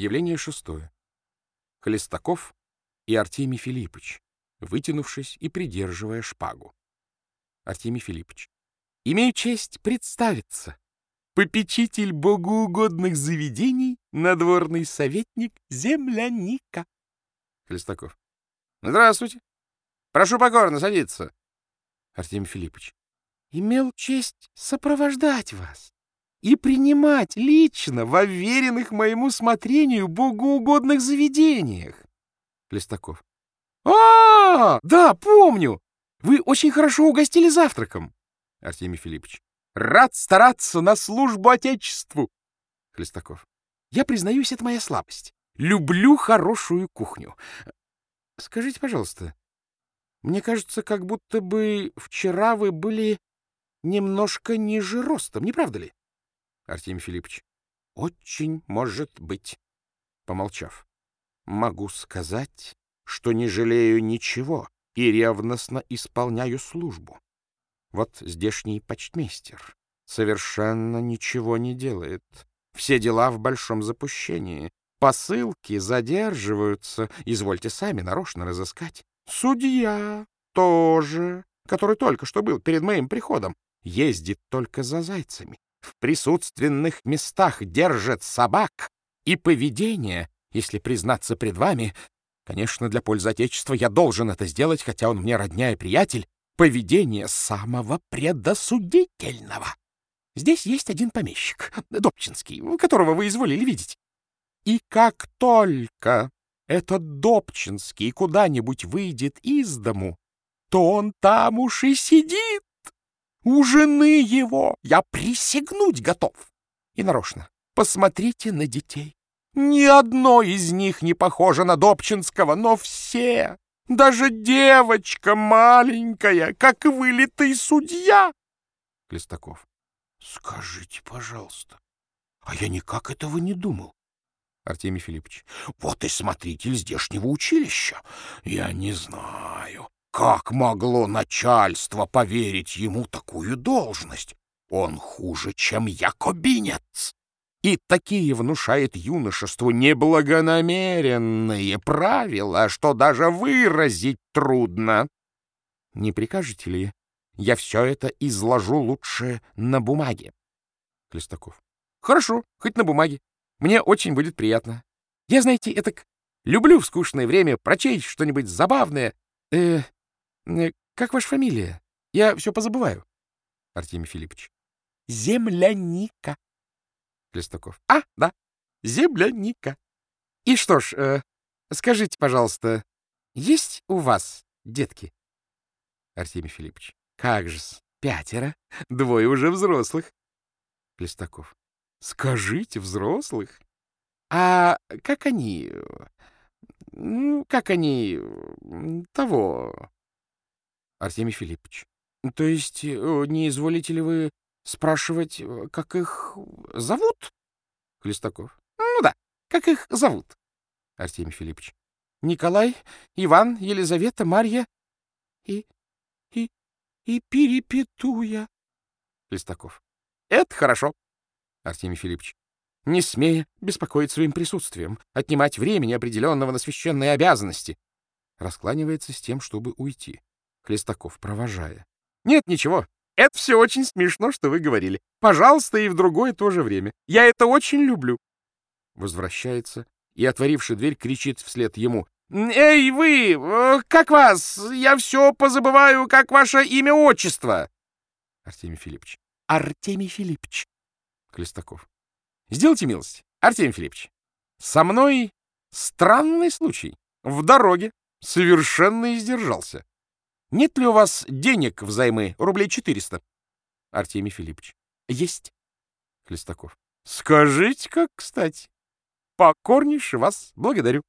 Явление шестое. Хлестаков и Артемий Филиппович, вытянувшись и придерживая шпагу. Артемий Филиппович. Имею честь представиться. Попечитель богоугодных заведений, надворный советник земляника. Хлестаков. Здравствуйте. Прошу покорно садиться. Артемий Филиппович. Имел честь сопровождать вас и принимать лично в уверенных моему смотрению богоугодных заведениях. Листаков. А, да, помню. Вы очень хорошо угостили завтраком. Артемий Филиппович. Рад стараться на службу Отечеству. Хлестаков. Я признаюсь, это моя слабость. Люблю хорошую кухню. Скажите, пожалуйста, мне кажется, как будто бы вчера вы были немножко ниже ростом, не правда ли? Артемий Филиппович. Очень может быть. Помолчав. Могу сказать, что не жалею ничего и ревностно исполняю службу. Вот здешний почтмейстер совершенно ничего не делает. Все дела в большом запущении. Посылки задерживаются. Извольте сами нарочно разыскать. Судья тоже, который только что был перед моим приходом, ездит только за зайцами в присутственных местах держит собак, и поведение, если признаться пред вами, конечно, для пользы Отечества я должен это сделать, хотя он мне родня и приятель, поведение самого предосудительного. Здесь есть один помещик, Добчинский, которого вы изволили видеть. И как только этот Добчинский куда-нибудь выйдет из дому, то он там уж и сидит, у жены его я присягнуть готов. И нарочно. Посмотрите на детей. Ни одно из них не похоже на Добчинского, но все, даже девочка маленькая, как вылитый судья. Листаков. Скажите, пожалуйста, а я никак этого не думал. Артемий Филиппович. Вот и смотритель здешнего училища. Я не знаю. Как могло начальство поверить ему такую должность? Он хуже, чем якобинец. И такие внушает юношеству неблагонамеренные правила, что даже выразить трудно. Не прикажете ли? Я все это изложу лучше на бумаге. Клестаков. Хорошо, хоть на бумаге. Мне очень будет приятно. Я, знаете, это люблю в скучное время прочесть что-нибудь забавное. Э, как ваша фамилия? Я все позабываю. Артемий Филиппович. Земляника. Листаков. А, да, земляника. И что ж, э, скажите, пожалуйста, есть у вас детки? Артемий Филиппович. Как же-с, пятеро, двое уже взрослых. Листаков. Скажите, взрослых? А как они... Ну, как они... того... Артемий Филиппович. То есть э, не изволите ли вы спрашивать, э, как их зовут? Хлестаков. Ну да, как их зовут? Артемий Филиппович. Николай, Иван, Елизавета, Марья и... и... и Перепетуя. Хлестаков. Это хорошо. Артемий Филиппович. Не смея беспокоить своим присутствием, отнимать времени определенного на священные обязанности. Раскланивается с тем, чтобы уйти. Хлестаков, провожая. — Нет, ничего. Это все очень смешно, что вы говорили. Пожалуйста, и в другое тоже время. Я это очень люблю. Возвращается и, отворивши дверь, кричит вслед ему. — Эй, вы! Э, как вас? Я все позабываю, как ваше имя-отчество. Артемий Филиппович. — Артемий Филиппович. Хлестаков. — Сделайте милость, Артемий Филиппович. Со мной странный случай. В дороге совершенно издержался. Нет ли у вас денег взаймы рублей 400? Артемий Филиппович. Есть. Хлестаков. Скажите, как кстати. Покорнейше вас благодарю.